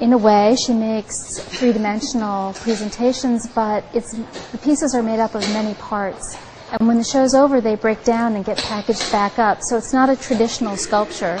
in a way, she makes three dimensional presentations, but the pieces are made up of many parts. And when the show's over, they break down and get packaged back up. So it's not a traditional sculpture.